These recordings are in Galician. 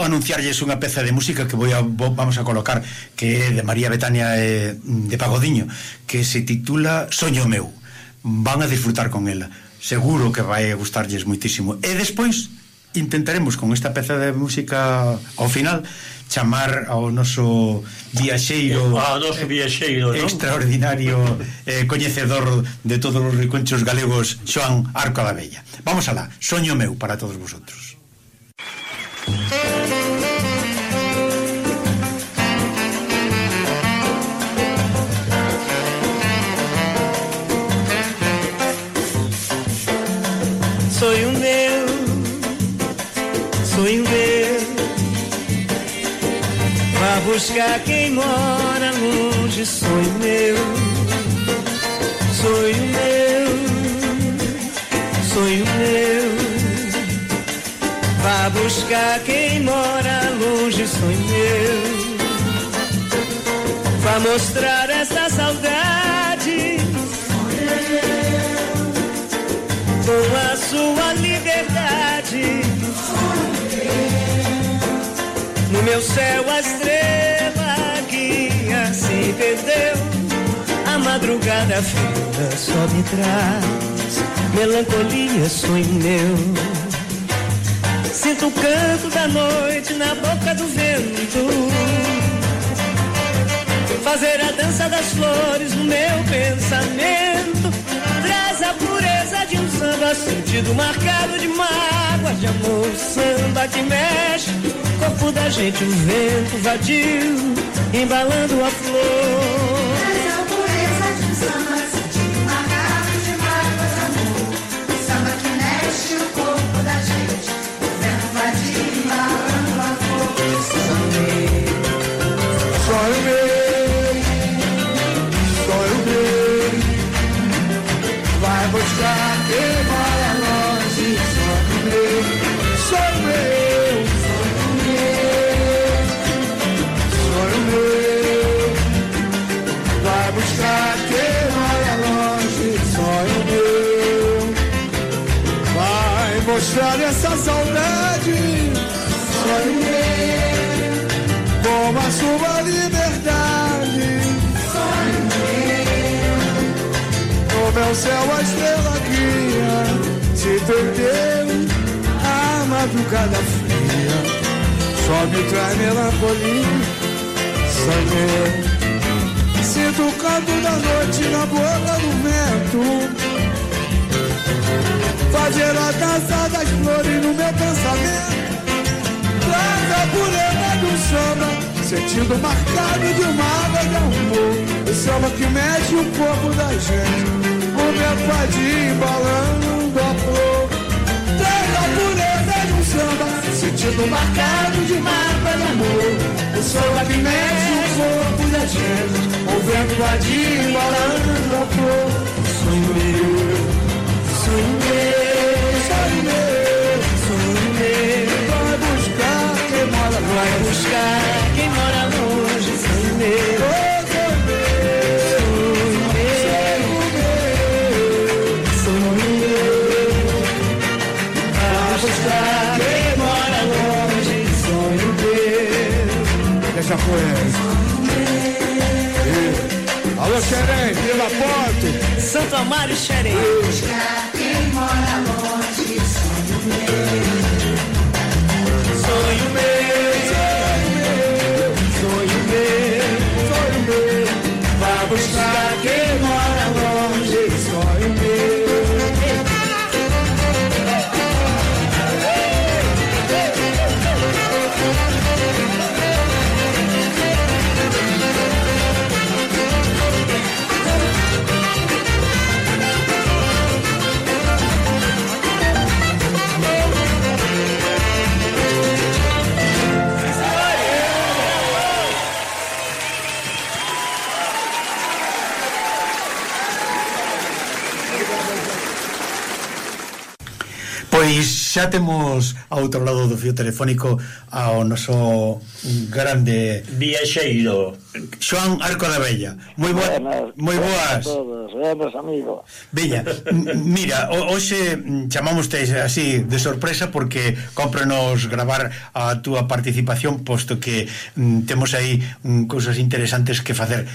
vou anunciarlles unha peza de música que voy a, vou, vamos a colocar que é de María Betania eh, de Pagodiño que se titula Soño meu. Van a disfrutar con ela. Seguro que vai gustarlles moitísimo. E despois intentaremos con esta peza de música ao final chamar ao noso viaxeiro eh, ao noso viaxeiro eh, extraordinario eh, coñecedor de todos os reconchos galegos Xoan Arco da Bella. Vamos alá, soño meu para todos vosotros. Sí. Buscar quem mora longe, sonho meu Sonho meu, sonho meu. Vá buscar quem mora longe, sonho meu. Vá mostrar essa saudade. Com a sua liberdade. No meu céu a estrela que assim perdeu. A madrugada fria só me traz melancolia, sonho meu. Sinto o canto da noite na boca do vento. Fazer a dança das flores no meu pensamento. Traz a pureza de um samba sentido marcado de mágoa, de amor. Samba que mexe, corpo da gente, um vento vadio, embalando a flor. Pureza de samba de mágoa, de amor. Samba que mexe o corpo da gente, o vento vadio, embalando a flor. Sonho meu, sonho meu. Vai buscar Mostrar essa saudade, sonho meu, como a sua liberdade. Sonho meu, no meu céu a estrela guia se perdeu a madrugada fria. Só me traz melancolia sonhei sinto o canto da noite na boca do vento fazer a dança das flores no meu pensamento. Traz a pureza do samba Sentido marcado de uma água de amor. O samba que mexe o corpo da gente O vento vadio embalando a flor. Traz a pureza um samba Sentido marcado de uma água de amor. O samba que mexe o corpo da gente O vento vadio embalando a flor. Sonho meu, conhece. Alô, Xerém, Vila Porto. Santo Amário, Xerém. xa temos ao outro lado do fio telefónico ao noso grande viaxeiro Xoan Arco da Bella. Moi boa, moi boas. Todos, eh, buenas, amigo. Bella, mira, hoxe mm, chamámoste así de sorpresa porque cómprenos gravar a túa participación posto que mm, temos aí mm, cousas interesantes que facer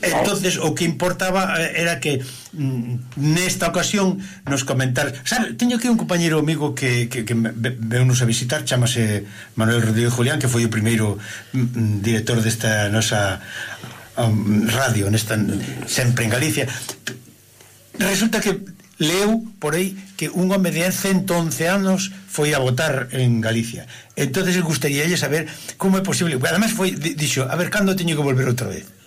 Eh, entonces o que importaba eh, era que mm, nesta ocasión nos comentar sabe, teño aquí un compañero amigo que, que, que veunos a visitar chamase Manuel Rodríguez Julián que foi o primeiro mm, mm, director desta nosa um, radio nesta, sempre en Galicia. Resulta que leu por aí que un home de 111 anos foi a votar en Galicia. Entonces gustaría saber como é posible. Además foi, dixo, a ver, cando teño que volver outra vez?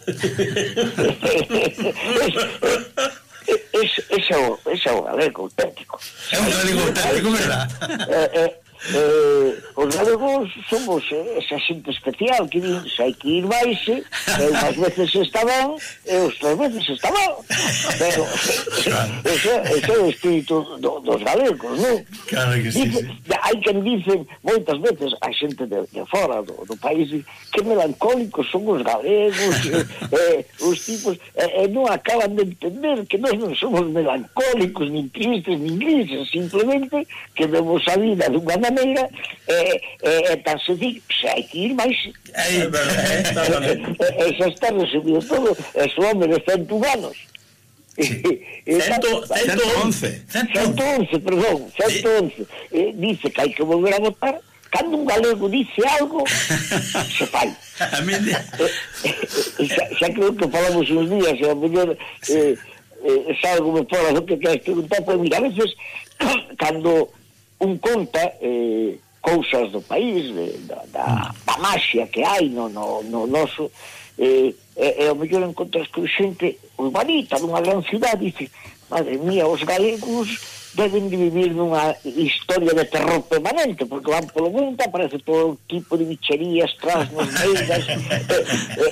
Ese é o galego auténtico. É un galego auténtico, verdad? É, é, eh, os galegos somos eh, esa xente especial que din, hai que ir baise, eh, e unhas veces está ben, e outras veces está mal. Pero ese, ese é o espírito do, dos galegos, non? Claro que sí, Dice, sí. Hai quen dicen moitas veces a xente de, de fora do, do país que melancólicos son os galegos, eh, eh, os tipos, e, eh, non acaban de entender que nós non somos melancólicos, nin tristes, nin grises, simplemente que vemos a vida dunha maneira eh, eh, é tan se hai que ir máis... É, é, xa está resumido todo, e su home de cento anos. cento 111 111, perdón 111 eh, dice que hai que volver a votar cando un galego dice algo se fai. Xa, xa creo que falamos uns días e a mellor eh, eh, salgo me fora do que queres preguntar pois mira, a veces cando un conta eh, cousas do país, de, da, da, da maxia que hai no, no, no noso, eh, e, e ao mellor encontras con xente urbanita dunha gran cidade, dice, madre mía, os galegos deben de vivir nunha historia de terror permanente, porque van polo mundo, aparece todo tipo de bicherías, trasnos, meigas, e, e,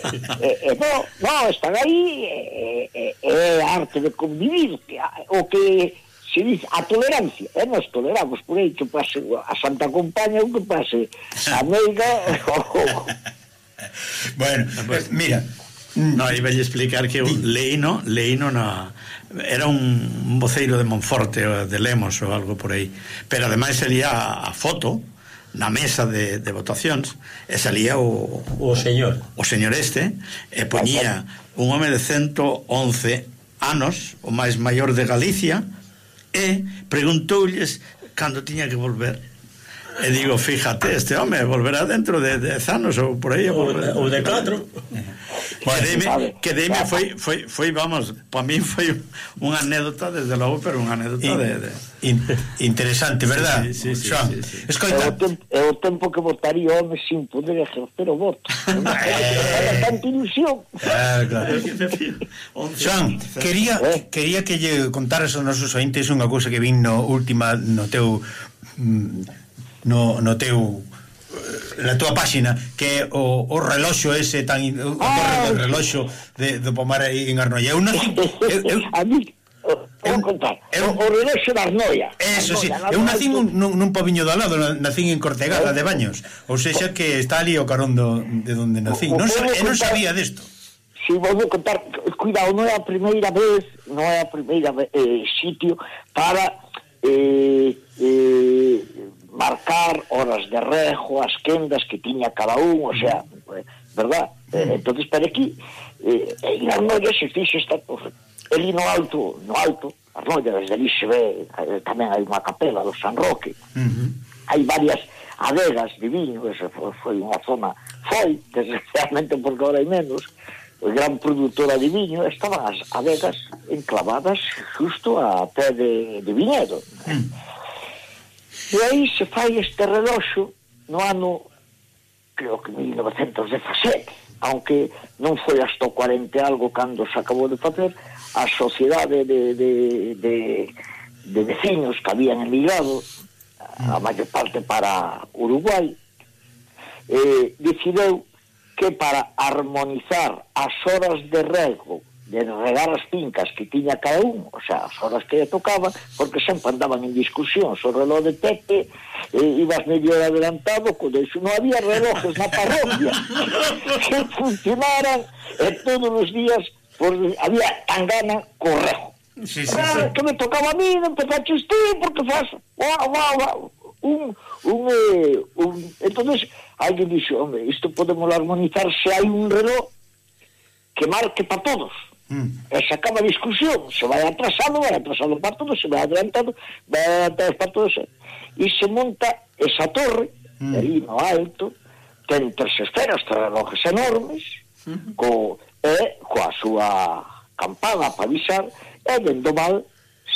e, e, no, no, están aí, é, é, é arte de convivir, que, o que se dice a tolerancia, e nos toleramos por aí que pase a Santa Compaña ou que pase a Meiga. Bueno, ah, pues, mira No, mm, iba a explicar que Leino, Leino na, era un voceiro de Monforte de Lemos ou algo por aí. Pero ademais sería a foto na mesa de, de votacións e salía o, o señor. o señor este e poñía un home de 111 anos o máis maior de Galicia e preguntoulles cando tiña que volver. E digo, fíjate, este home volverá dentro de 10 anos ou por aí ou, de 4. Bueno, que que dime foi, foi, foi vamos, para mí foi unha anécdota desde logo, pero unha anécdota in, de, de... In, interesante, verdad? Sí, sí, sí, Joan, sí, sí, sí. Escoita. É o, tempo, é o tempo que votaría home sin poder ejercer o voto. Era tanta ilusión. Ah, claro. Joan, quería, eh? quería que lle contaras aos nosos ointes unha cousa que vin no última no teu mm, no, no teu eh, na túa páxina que o, o reloxo ese tan o, ah. o reloxo de, do Pomar en Arnoia. Eu non eu, eu, a mí Eu, contar, eu, o reloxo da Arnoia. Eso, sí, eu nacín un, nun, nun poviño do lado Nacín en Cortegada de Baños. Ou seja que está ali o carón do, de donde nacín. Non, sa, non sabía desto. Si vou contar, cuidado, non é a primeira vez Non é a primeira eh, sitio Para eh, eh, marcar horas de rejo, as quendas que tiña cada un, o sea, eh, verdad? Eh, mm. entonces para aquí eh, en Arnoia se fixo esta torre. Eli no alto, no alto, Arnoia, desde ali se ve, eh, tamén hai unha capela do San Roque. Uh -huh. Hai varias adegas de viño, esa foi, foi unha zona, foi, desgraciadamente porque ahora hai menos, gran produtora de viño, estaban as adegas enclavadas justo a pé de, de viñedo. Uh -huh. E aí se fai este reloxo no ano, creo que 1917, aunque non foi hasta o 40 algo cando se acabou de facer, a sociedade de, de, de, de vecinos que habían emigrado, a mm. maior parte para Uruguai, eh, decideu que para armonizar as horas de rego de regar as fincas que tiña cada un, o sea, as horas que lle tocaba, porque sempre andaban en discusión o reloj de Pepe, e, ibas medio adelantado, cuando eso non había relojes na parroquia, que funcionaran, e todos os días por, había tangana correjo. Sí, sí, sí. que me tocaba a mí, non empezaste ti, porque faz... Uau, uau, uau, un, un, eh, un... entonces alguén dixo, hombre, isto podemos armonizar se hai un reloj que marque para todos Mm. E se acaba a discusión, se vai atrasado, vai atrasado para todos, se vai adelantado, vai adelantado os todos. E se monta esa torre, mm. ali no alto, ten tres esferas, tres relojes enormes, mm. co, e coa súa campana para avisar, e dentro mal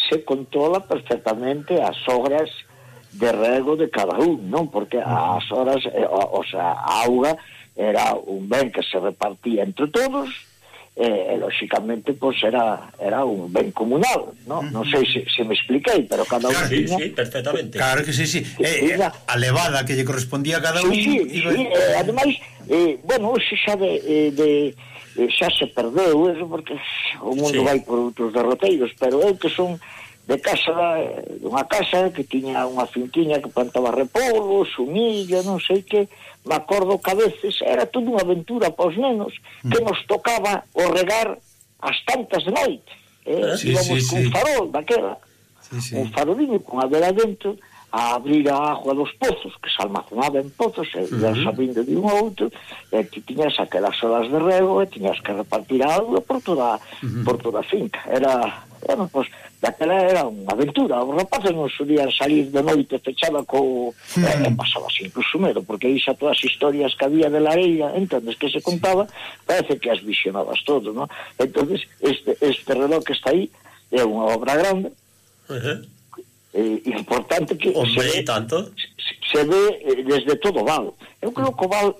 se controla perfectamente as obras de rego de cada un, non? Porque mm. as horas, eh, o, o sea, a auga era un ben que se repartía entre todos, e, e lóxicamente pois era era un ben comunal, no? Non sei se, se me expliquei, pero cada claro, un sí, tiña, sí, perfectamente. Claro que sí, sí. Eh, eh, tiña... a levada que lle correspondía a cada sí, un. Sí, iba... sí, eh, ademais, eh, bueno, hoxe xa de, eh, de xa se perdeu eso porque o mundo sí. vai por outros derroteiros, pero eu que son de casa eh, dunha casa que tiña unha finquiña que plantaba repolvos, humilla, non sei que, me acordo que a veces era toda unha aventura para os nenos que mm. nos tocaba o regar as tantas de noite. Eh? Ah, sí, Íbamos sí, cun sí. farol daquela, sí, sí. un farolino con a vela dentro, a abrir a agua dos pozos, que se almacenaba en pozos, e eh, uh -huh. sabindo de un a outro, e eh, ti tiñas aquelas horas de rego e tiñas que repartir a agua por toda, uh -huh. por toda a finca. Era Bueno, pues, daquela era unha aventura. Os rapaces non solían salir de noite fechada co... Sí. Eh, pasaba incluso medo, porque aí xa todas as historias que había de la entonces que se contaba, parece que as visionabas todo, non? entonces este, este reloj que está aí é unha obra grande, uh -huh. eh, importante que... Hombre, se ve, tanto? Se, se ve eh, desde todo o Val. Eu creo que o Val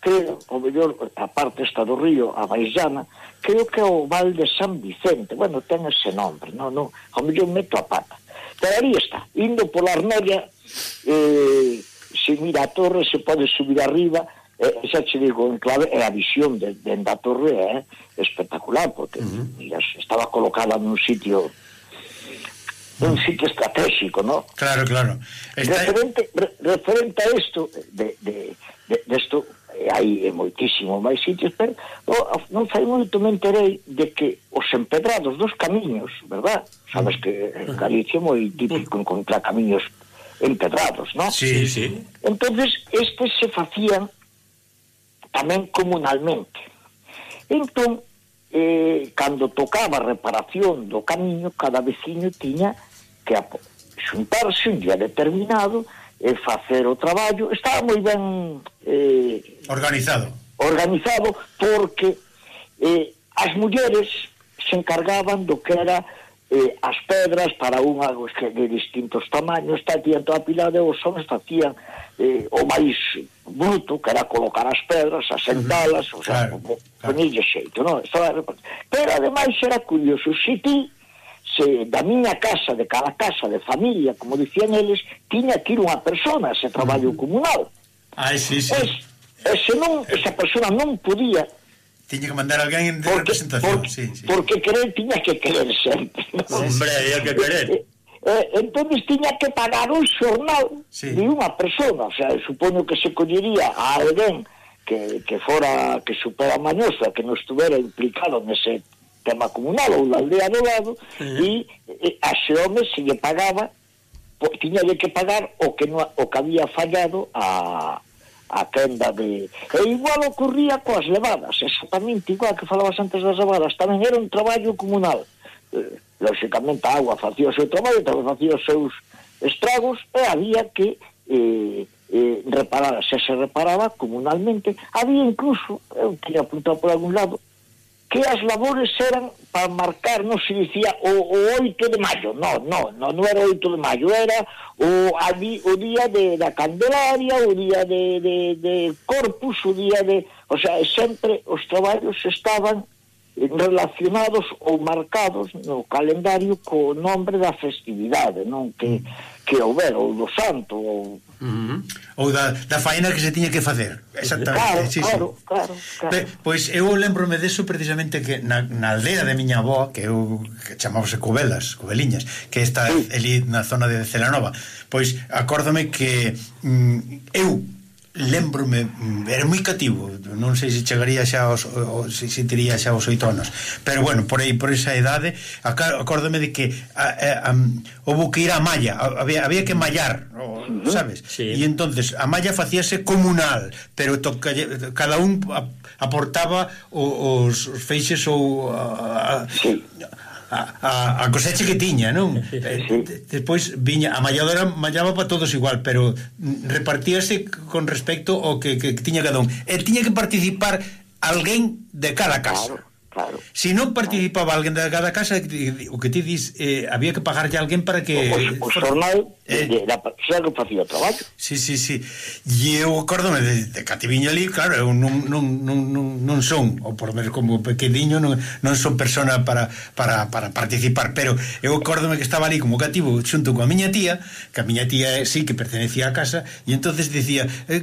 creo, o mellor, a parte esta do río, a Baixana, creo que é o Val de San Vicente, bueno, ten ese nombre, non, non, ao mellor meto a pata. Pero ali está, indo pola Arnoia, eh, se mira a torre, se pode subir arriba, eh, xa che digo, en clave é a visión de, de da torre é eh, espectacular, porque uh -huh. mira, estaba colocada nun sitio un mm. sitio estratégico, ¿no? Claro, claro. Está... Referente, re, referente a isto, de, de, de, de isto, eh, hai eh, moitísimo máis sitios, pero oh, non fai moito me enterei de que os empedrados dos camiños, verdad? Sabes que en Galicia é moi típico encontrar camiños empedrados, ¿no? Sí, sí. Entonces, estes se facían tamén comunalmente. Entón, eh, cando tocaba a reparación do camiño, cada veciño tiña que a xuntarse un día determinado e facer o traballo estaba moi ben eh, organizado organizado porque eh, as mulleres se encargaban do que era eh, as pedras para unha de distintos tamaños facían toda a pila de os homens facían eh, o máis bruto que era colocar as pedras, asentalas uh -huh. o sea, claro, ponille claro. xeito non? pero ademais era curioso se si ti se da miña casa, de cada casa, de familia, como dicían eles, tiña que ir unha persona ese traballo comunal. Ai, sí, sí. Es, e se non, esa persona non podía Tiña que mandar alguén de porque, representación, porque, sí, sí. Porque querer tiña que querer sempre. ¿no? Hombre, había que querer. Eh, eh, entonces tiña que pagar un xornal sí. de unha persona, o sea, supoño que se collería a alguén que, que fora que supera mañosa, que non estuvera implicado nese tema comunal ou da aldea do lado e, e a Xeome se lle pagaba tiña que pagar o que no, o que había fallado a, a quenda de... E igual ocurría coas levadas, exactamente igual que falabas antes das levadas, tamén era un traballo comunal. Eh, lóxicamente a agua facía o seu traballo, tamén facía os seus estragos, e había que eh, eh, reparar, se se reparaba comunalmente. Había incluso, eu eh, tiña apuntado por algún lado, que as labores eran para marcar, non se dicía o, o 8 de maio, non, non, non, non era o 8 de maio, era o, a di, o día de, da Candelaria, o día de, de, de Corpus, o día de... O sea, sempre os traballos estaban relacionados ou marcados no calendario co nombre da festividade, non que que houber, ou do santo ou, uh -huh. ou da, da faena que se tiña que facer exactamente claro, sí, claro, sí. claro, claro. Be, pois eu lembrome deso precisamente que na, na aldea de miña avó que eu que chamábase Cubelas, Cubeliñas que está sí. ali na zona de Celanova pois acórdome que mm, eu lembrome, mm, era moi cativo, non sei se chegaría xa aos, o, se, se tería xa aos oito anos, pero bueno, por aí, por esa idade acórdame de que a, a, a, houve que ir a malla, había, había que mallar, o, sabes? Sí. E entonces a malla facíase comunal, pero toca, cada un aportaba os, os feixes ou a, a, sí a, a, a que chiquitiña, non? Sí. Eh, despois viña, a malladora mallaba para todos igual, pero repartíase con respecto ao que, que, que tiña cada un. E tiña que participar alguén de cada casa. Claro. Claro. Si non participaba alguén de cada casa, o que ti dis, eh, había que pagarlle a alguén para que... O, o, o xornal, eh, de, da, xa que facía o traballo. Sí, sí, sí. E eu acordome de, de Cativiño ali, claro, eu non, non, non, non, non son, ou por menos como pequeniño, non, non son persona para, para, para participar, pero eu acordome que estaba ali como cativo xunto coa miña tía, que a miña tía eh, sí que pertenecía á casa, e entonces dicía, eh,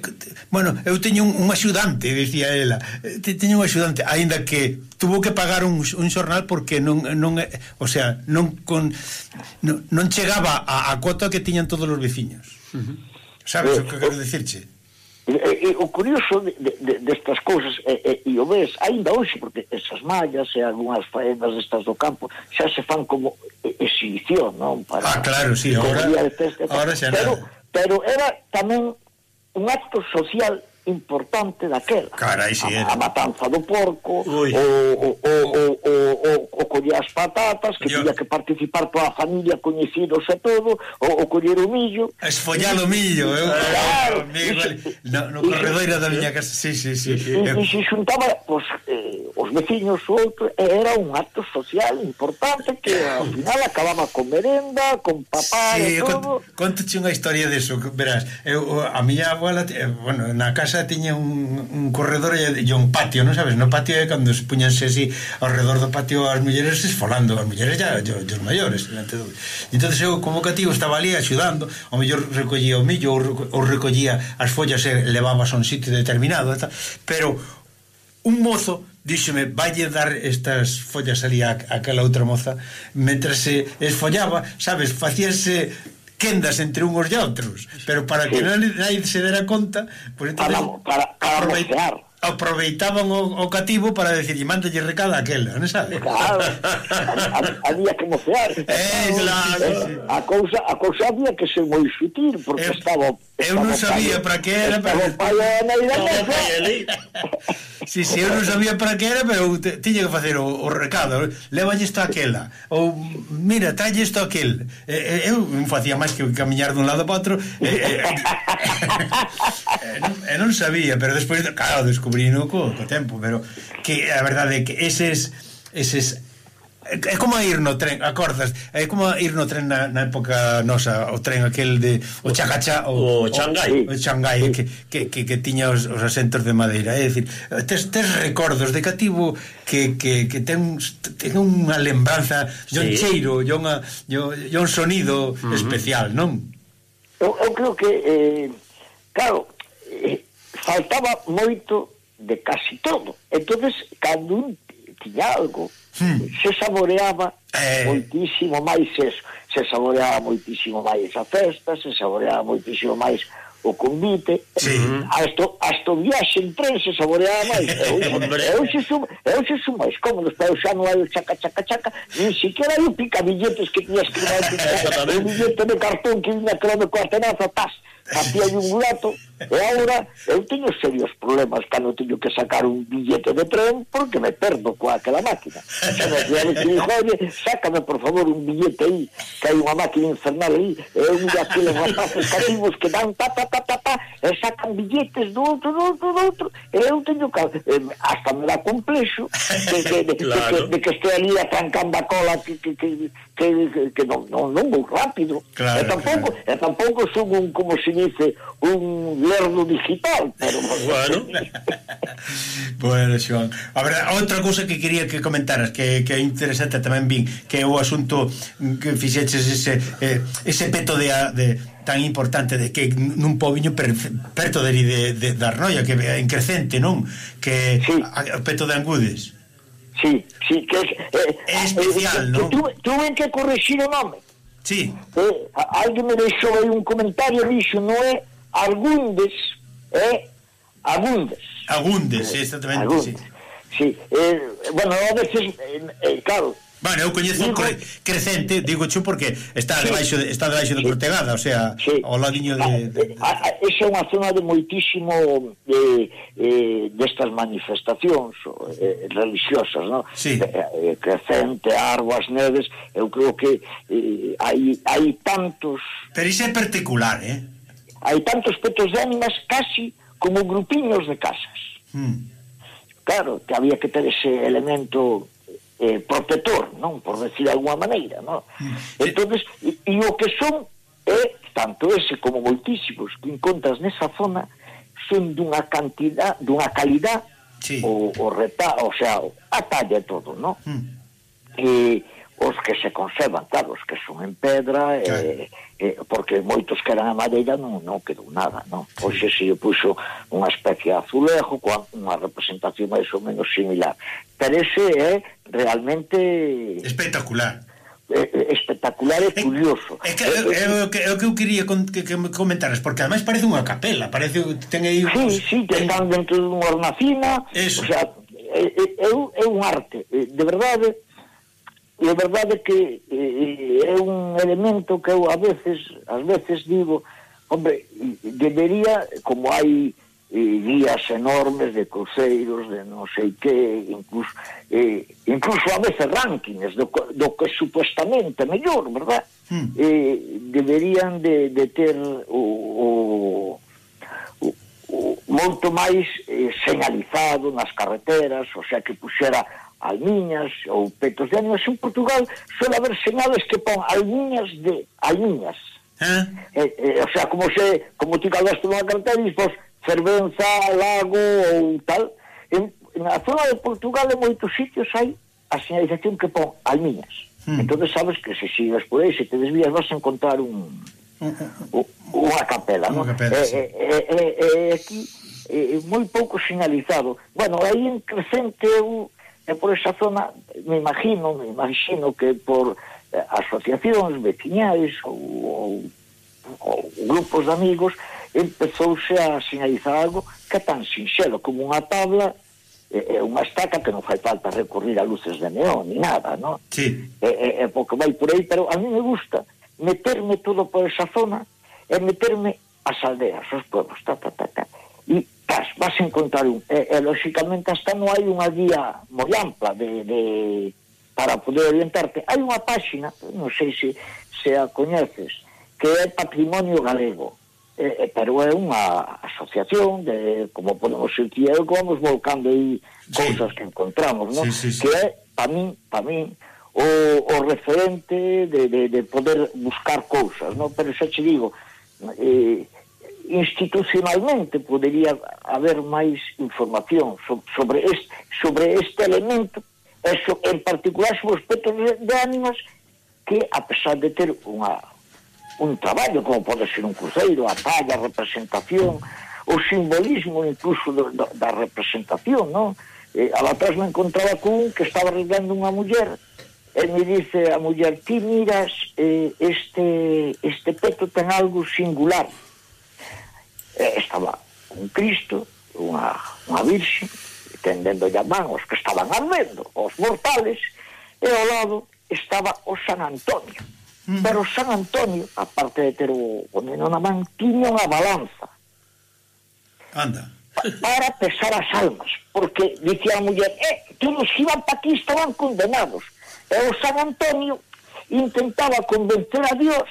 bueno, eu teño un, un axudante, dicía ela, eh, teño un axudante, aínda que tuvo que pagar un, un xornal porque non, non o sea, non con non, non chegaba a, a cuota que tiñan todos os veciños. Uh -huh. Sabes eh, o que quero dicirche? Eh, eh, o curioso de, de, destas de cousas e eh, eh, o ves aínda hoxe porque esas mallas e algunhas faenas destas do campo xa se fan como exhibición, non? Para, ah, claro, sí, agora, festa, agora xa pero, nada. pero era tamén un acto social importante daquela. Carai, si a, eh. a matanza do porco, Ui. o, o, o, o, o, o, o coller as patatas, que Dios. tiña que participar toda a familia, coñecidos e todo, o, o coller o millo. Esfollar o millo, eu, claro, amigo, no, no corredoiro da miña casa, sí, sí, sí. E, e, e se xuntaba, pues, eh, os veciños outro, era un acto social importante que ao final acababa con merenda, con papá sí, e todo. Cont, contoche unha historia deso, verás, eu, a miña abuela, bueno, na casa tiña un, un corredor e, e un patio, non sabes, no patio é cando se puñanse así ao redor do patio as mulleres esfolando, as mulleres ya, yo, yo os maiores, delante do... Entonces eu como cativo estaba ali axudando, o mellor recollía o millo ou recollía as follas e levabas a un sitio determinado, pero un mozo díxome, valle dar estas follas ali a, a aquela outra moza, mentre se esfollaba, sabes, facíase quendas entre unhos e outros, pero para sí. que non, se dera conta, pues, entonces, para, para, para aproveit, mostrar aproveitaban o, o cativo para decir, mándalle recada aquela, non sabe? Claro, había que mocear. Eh, claro. Eh, a, cousa, a cousa había que ser moi sutil, porque eh, estaba... Eu non sabía para que era, pero... Estaba Si, si, eu non sabía para que era, pero tiña que facer o, o recado. Levalle isto aquela. Ou, mira, tralle isto aquel. Eh, eu non facía máis que camiñar dun lado para outro. E eh, eh, eh, eh, non sabía, pero despois, claro, descubrí descubrino co, co tempo, pero que a verdade é que eses eses É como ir no tren, acordas? É como ir no tren na, na época nosa, o tren aquel de o Chacacha o, o Shanghai, o, o que, que, que, que tiña os, os asentos de madeira, é dicir, tes, tes recordos de cativo que, que, que ten, ten unha lembranza, sí. un cheiro, e unha e un sonido uh -huh. especial, non? Eu, eu creo que eh, claro, eh, faltaba moito de casi todo. entonces cando un tiña algo, hmm. se saboreaba eh... moitísimo máis eso. Se saboreaba moitísimo máis a festa, se saboreaba moitísimo máis o convite, sí. hasta, hasta o viaxe en tren se saboreaba máis. Eu, eu, se sumo, eu se son máis cómodos, pero xa non hai o chaca, chaca, chaca, ni siquiera hai o pica billetes que tiñas que dar, o billete de cartón que vinha creme coa tenaza, tas, facía un gato, E agora eu teño serios problemas cando teño que sacar un billete de tren porque me perdo coa aquela máquina. Xa me dixo, oye, sácame por favor un billete aí, que hai unha máquina infernal aí, e eu miro aqueles rapazes cativos que dan pa, pa, pa, pa, pa, e sacan billetes do outro, do outro, do outro, e eu teño que, eh, hasta me dá complexo de, de, de, claro. de, de, de que estou ali atrancando a cola que, que, que, que, que, que non, non, non vou rápido. Claro, e tampouco, claro. e tampouco son un, como se dice, un lerdo digital, pero bueno. bueno, Xoan, a ver, outra cousa que quería que comentaras que, que é interesante tamén vin, que é o asunto que fixeches ese eh, ese peto de, de tan importante de que nun pobiño per, perto de, de, de, de Arnoia que en crecente, non? Que sí. a, peto de Angudes. Sí, sí, que es, eh, é especial, eh, non? Tuve, tuve que corregir o nome. Sí. Eh, alguén me deixou aí un comentario, dixo, non é Argundes, eh? Agundes. Agundes, eh, exactamente, Agundes. sí. sí. Eh, bueno, a veces, eh, eh claro, Bueno, eu coñezo digo, cre crecente, digo chu porque está sí, debaixo de, está debaixo sí, de Cortegada, o sea, sí. ao ladiño de, ah, de, eh, ah, ah, de... A, a, esa é unha zona de moitísimo de, eh, destas manifestacións eh, religiosas, non? Sí. Eh, crecente, Arbas, Neves, eu creo que eh, hai hai tantos Pero iso é particular, eh? hai tantos petos de ánimas casi como grupiños de casas. Mm. Claro, que había que ter ese elemento eh, protector, non? Por decir de alguma maneira, non? Mm. entonces e, e o que son é, tanto ese como moitísimos que encontras nesa zona, son dunha cantidad, dunha calidad sí. o, o reta, o sea, a talla todo, non? Mm. E, eh, os que se conservan, claro, os que son en pedra, claro. eh, eh, porque moitos que eran a madeira non, non quedou nada, non? Pois se lle puxo unha especie de azulejo, coa unha representación máis ou menos similar. Pero ese é realmente... Espectacular. Eh, eh espectacular e curioso. É, que, é, é, o que, é o que eu quería con, que, que comentaras, porque además parece unha capela, parece ten aí uns... Sí, sí, que están dentro dunha hornacina, Eso. o sea, é, é, é un arte, eh, de verdade, E a verdade é que é un elemento que eu a veces, ás veces digo, hombre, debería, como hai e, guías enormes de cruceiros, de non sei que, incluso, eh, incluso a veces rankings do, do que supuestamente mellor, verdad? Mm. Eh, deberían de, de ter o, o o, o, moito máis eh, señalizado nas carreteras, o sea, que puxera almiñas ou petos de ánimas en Portugal suele haber señales que pon almiñas de almiñas ¿Eh? Eh, eh, o sea, como se como ti tú unha carretera e dispos fervenza, lago ou tal en, na zona de Portugal en moitos sitios hai a señalización que pon almiñas hmm. entonces sabes que se sigas por aí se te desvías vas a encontrar un unha capela, non? Capela, eh, sí. Eh, eh, eh, eh, aquí eh, moi pouco señalizado bueno, aí en Crescente eu E por esa zona, me imagino, me imagino que por eh, asociacións veciñais ou, ou, ou grupos de amigos empezouse a sinalizar algo que tan sinxelo como unha tabla é unha estaca que non fai falta recurrir a luces de neón ni nada, non? Sí. É, é, é porque vai por aí, pero a mí me gusta meterme todo por esa zona e meterme as aldeas, os pueblos, ta, ta, ta, ta. E vas, vas encontrar un. E, e lóxicamente hasta non hai unha guía moi ampla de, de, para poder orientarte. Hai unha páxina, non sei se, se a coñeces, que é Patrimonio Galego. Eh, eh, pero é unha asociación de como podemos sentir eu como vamos volcando aí cousas sí. que encontramos, non? Sí, sí, sí. Que é, pa min, pa min, o, o referente de, de, de poder buscar cousas, non? Pero xa te digo, eh, institucionalmente podería haber máis información sobre este, sobre este elemento eso, en particular sobre os petos de ánimos que a pesar de ter unha, un traballo como pode ser un cruceiro, a talla, a representación o simbolismo incluso do, da, da representación non? Eh, a atrás me encontraba cun que estaba arreglando unha muller e me dice a muller ti miras eh, este, este peto ten algo singular eh, estaba un Cristo, unha, unha virxe, tendendo a man os que estaban ardendo, os mortales, e ao lado estaba o San Antonio. Mm. Pero San Antonio, aparte de ter o, o neno na man, tiña unha balanza. Anda. Para pesar as almas, porque dicía a muller, eh, todos que iban pa aquí estaban condenados. E o San Antonio intentaba convencer a Dios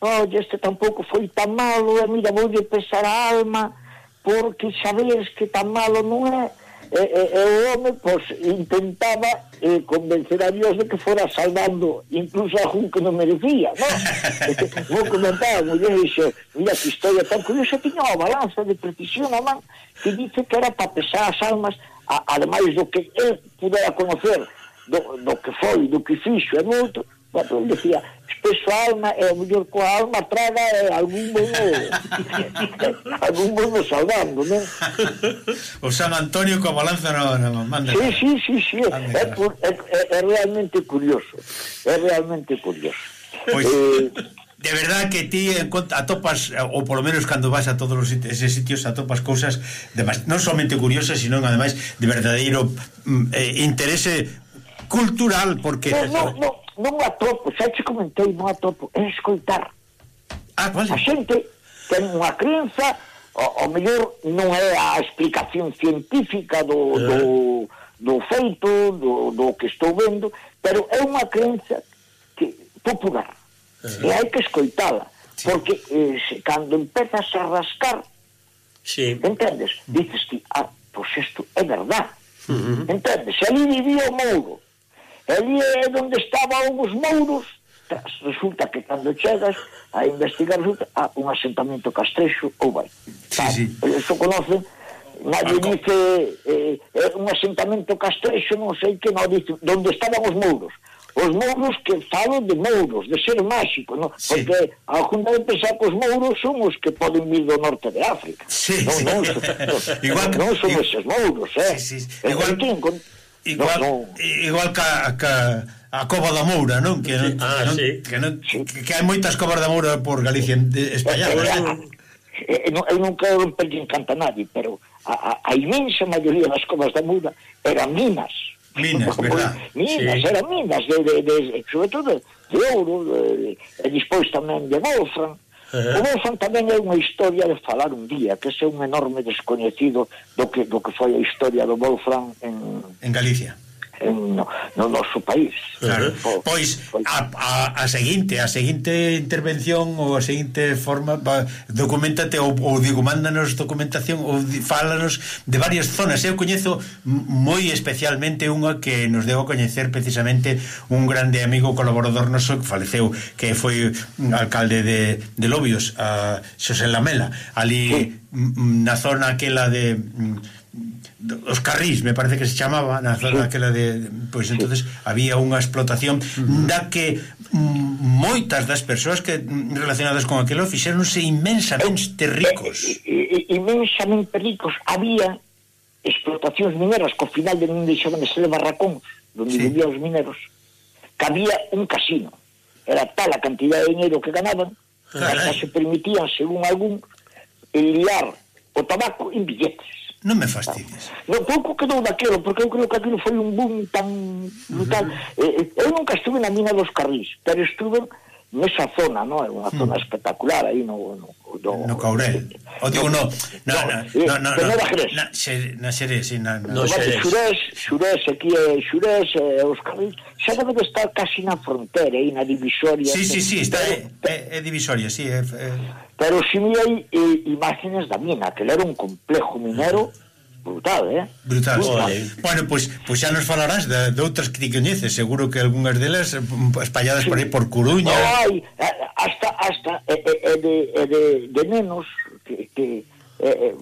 oye, este tampouco foi tan malo, e mira, voulle pesar a alma, porque sabes que tan malo non é, e, e, e o home, pois, intentaba eh, convencer a Dios de que fora salvando incluso a Jun que non merecía, non? Vou comentar, a muller dixo, mira que historia tan curiosa, tiña unha balanza de precisión a man que dice que era para pesar as almas, a, ademais do que él pudera conocer, do, do que foi, do que fixo, e moito, Patrão dizia, pessoal é o mellor coa alma traga é algún bono algún bono salvando, non? O San Antonio coa balanza na, na manda. Sí, sí, sí, sí. Ah, é, por, é, é, realmente curioso. É realmente curioso. Pois, eh, De verdad que ti atopas ou polo menos cando vas a todos os eses sitios atopas cousas non somente curiosas, sino ademais de verdadeiro mm, eh, interese cultural porque no, no, no non atopo, xa te comentei, non atopo, é escoitar. Ah, vale. A xente ten unha crenza, o, o mellor non é a explicación científica do, eh. do, do feito, do, do que estou vendo, pero é unha crenza que, popular. Uh. E hai que escoitala, sí. porque eh, cando empezas a rascar, sí. entendes? Dices que, ah, pois pues isto é verdad. Uh -huh. Entendes? Se ali vivía o mouro, ali é onde estaban os mouros resulta que cando chegas a investigar resulta ah, un asentamento castrexo ou vai sí, sí. eso conocen nadie Alco. dice eh, eh, un asentamento castrexo non sei que non dice onde estaban os mouros os mouros que falo de mouros, de ser máxico, no? Sí. porque a Junta de pensar que os mouros son os que poden vir do norte de África. Sí, non, non, son, non, Igual, non son eses mouros, eh? Sí, sí. Entón, Igual, en, en, Igual, no, no. igual ca, ca a Cova da Moura, non? Que non, ah, non, sí. que, non sí. que, que hai moitas covas da Moura por Galicia espalladas. Eu, eu, eu non creo en Pellín nadie, pero a, a, a imensa maioría das covas da Moura eran minas. Minas, verdad. Minas, sí. eran minas, de, de, de, sobre todo de ouro, de, e despois tamén de Wolfram. O Belfort tamén é unha historia de falar un día, que é un enorme descoñecido do que, do que foi a historia do Wolfram en, en Galicia no, no noso país. Claro. Eh, po, pois, pois a, a, a seguinte, a seguinte intervención ou a seguinte forma va, documentate ou, ou digo mándanos documentación ou di, fálanos de varias zonas. Eu coñezo moi especialmente unha que nos debo coñecer precisamente un grande amigo colaborador noso que faleceu, que foi alcalde de, de Lobios, a Xosé Lamela, ali sí. na zona aquela de mm, os carrís, me parece que se chamaba na zona aquela de, pois entonces había unha explotación da que mm, moitas das persoas que mm, relacionadas con aquilo fixéronse inmensamente eh, ricos. Eh, inmensamente ricos. Había explotacións mineras que ao final de non deixaban de ser barracón donde sí. vivían os mineros que había un casino. Era tal a cantidad de dinheiro que ganaban que se permitían según algún liar o tabaco en billetes. Non me fastidies. No, pouco quedou daquilo, porque eu creo que aquilo foi un boom tan brutal. Uh eh, -huh. eh, eu nunca estuve na mina dos carrís, pero estuve nesa zona, no, É unha zona mm. espectacular aí no no, no, no Caurel. O digo no, no, no, no, no, no, no, na Xerez, sí, na, na. No Xerez Xurés, Xurés, aquí é Xurés, é os carril, xa debe de estar casi na fronteira, aí na divisoria. Sí, sí, sí, está, é, é, é divisoria, sí, é, é... Pero si mirei eh, imágenes da mina, que era un complejo minero, brutal, eh? Brutal, brutal. Bueno, pois pues, pues xa nos falarás de, de outras que ti coñeces, seguro que algunhas delas mm, espalladas sí. por aí por Coruña. Ai, hasta hasta e, de, de, de nenos que, que eh,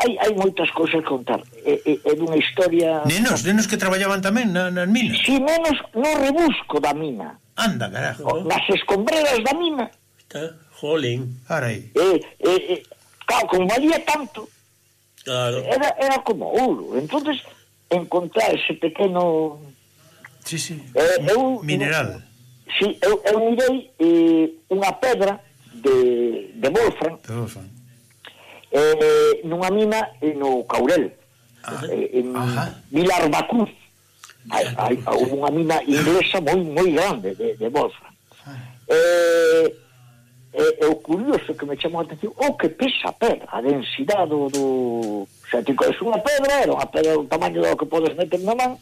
hai, hai moitas cousas contar é, é, é dunha historia nenos, nenos que traballaban tamén na, nas minas si nenos no rebusco da mina anda carajo o, nas escombreras da mina Está, jolín Arai. Eh, eh, eh, claro, como valía tanto Claro. Era, era como ouro. entonces encontrar ese pequeno... Sí, sí. Eh, eu, Mineral. Sí, eu, eu mirei eh, unha pedra de, de Wolfram. De Wolfram. Eh, nunha mina eh, no Caurel. Ah, eh, en ajá. Vilar Bacuz. Hai, hai, hai unha mina inglesa moi moi grande de, de Wolfram. Ah. Eh, é, é o curioso que me chamou a atención o que pesa a pedra, a densidade do, do... O sea, ti coes unha pedra era unha pedra do tamaño do que podes meter na man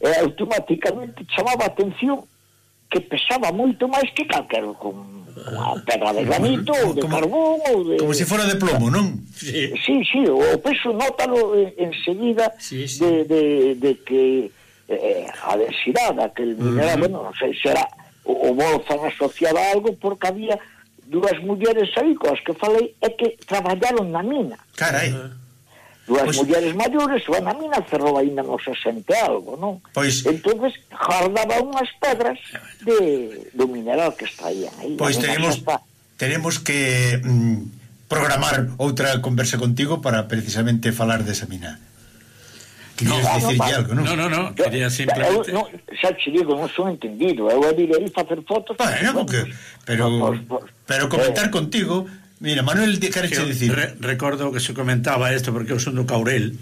e automáticamente chamaba a atención que pesaba moito máis que calquer con unha pedra de granito ou de como, carbón ou de... Como se fora de plomo, non? Sí, sí, sí o peso nótalo enseguida sí, sí. De, de, de que eh, eh a densidade aquel mineral, uh -huh. bueno, non sei, será o, o bolzan asociado a algo porque había dúas mulleres aí coas que falei é que traballaron na mina. Carai. Dúas pois... mulleres maiores, ou na mina cerrou ainda nos 60 algo, non? Pois... Entonces guardaba unhas pedras de, do mineral que extraían aí. Pois tenemos, está... tenemos que mm, programar outra conversa contigo para precisamente falar desa mina. Querías no, decir no, algo, non? No, no, no, yo, quería eh, simplemente... No, xa che digo, non son entendido, eu a dile aí facer fotos... Bueno, porque, pero, por, por, pero comentar eh, contigo... Mira, Manuel, que queres dicir? Re, recordo que se comentaba isto porque eu son do Caurel,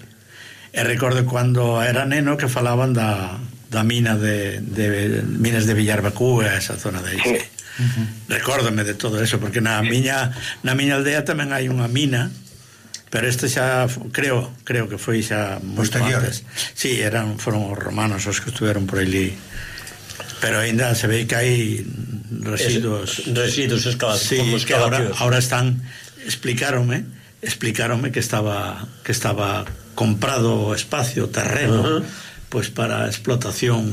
e recordo cando era neno que falaban da, da mina de, de minas de Villarbacú esa zona de aí. Sí. Uh -huh. Recórdame de todo eso porque na miña na miña aldea tamén hai unha mina pero este xa creo, creo que foi xa posteriores. Si, sí, eran foron os romanos os que estiveron por ali. Pero aínda se ve que hai residuos, es, residuos excavados, sí, que ahora, ahora están explicárome, explicárome que estaba que estaba comprado espacio, terreno, uh -huh. pois pues para explotación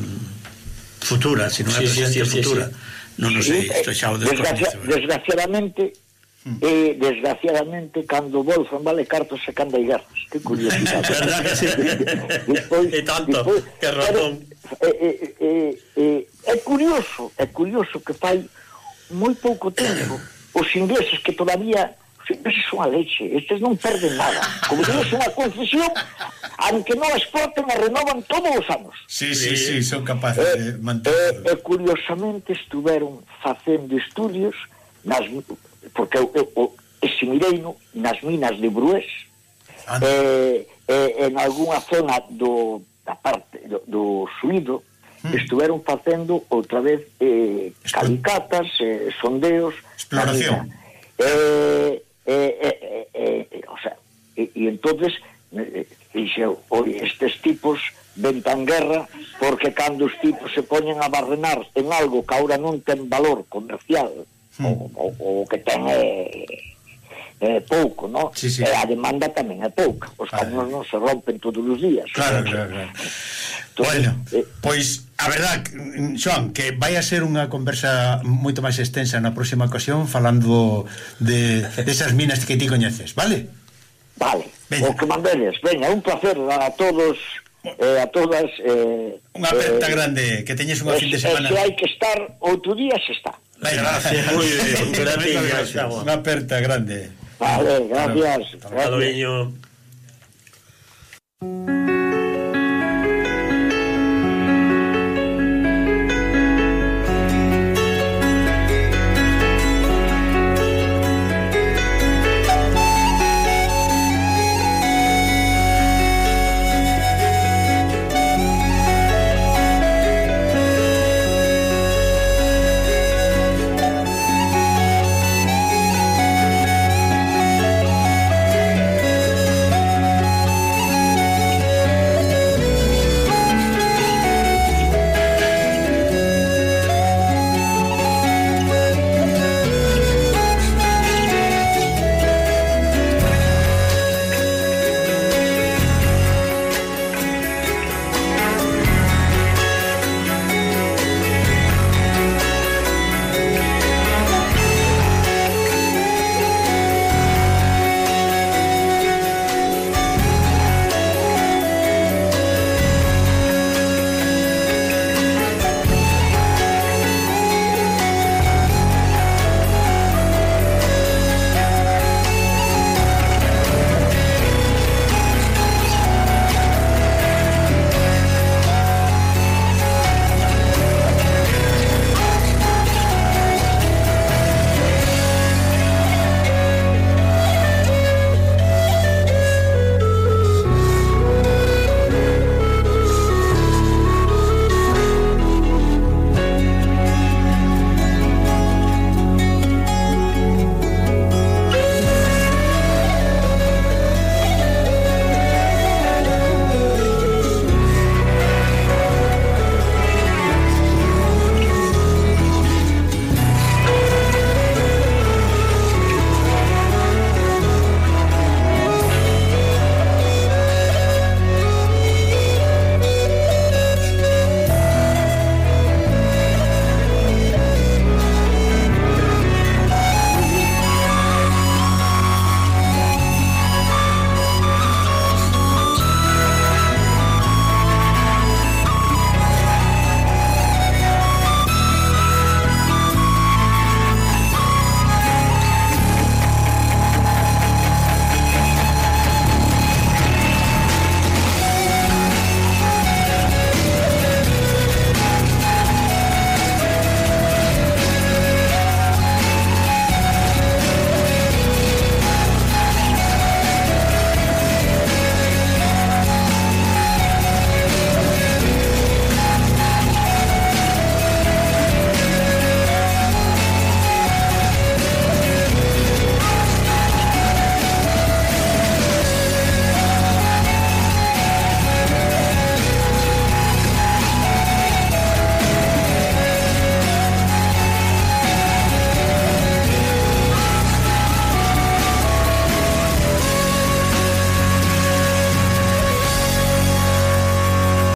futura, se si non é sí, presente sí, sí, futura. Sí, sí. Non, o sei, eh, isto xa o descoñezo. Eh. Desgraciadamente Mm. e desgraciadamente cando bolsan vale cartos e cando hai guerras. Que curiosidade. Verdad que sí. Despois, e tanto, que razón. pero, eh eh e, é curioso é curioso que fai moi pouco tempo os ingleses que todavía os ingleses son a leche estes non perden nada. Como que unha concesión aunque non a a renovan todos os anos. Sí, sí, sí, son capaces eh, de manter eh, eh, curiosamente estuveron facendo estudios nas, porque eu, eu, eu assimilei-no nas minas de Brués eh, eh, en algunha zona do, da parte do, do suído hmm. estiveron facendo outra vez eh, calicatas, eh, sondeos exploración. eh, eh, eh, eh, eh, o sea, e, e entonces eh, eh dixeu, oi, estes tipos ven tan guerra porque cando os tipos se poñen a barrenar en algo que ahora non ten valor comercial o, hmm. o, o que ten é é pouco, non? Sí, sí. E a demanda tamén é pouca. Os vale. camións non se rompen todos os días. Claro, claro, claro. Entonces, bueno, eh, pois a verdad, Xoan, que vai a ser unha conversa moito máis extensa na próxima ocasión falando de desas minas que ti coñeces, vale? Vale. Veña. O que mandeles. Veña, un placer a todos eh, a todas eh, unha aperta eh, grande, que teñes unha fin de semana. Se hai que estar outro día se está. Venga, gracias. Muy bien. gracias, gracias. Unha aperta grande. Vale, gracias. Hasta gracias.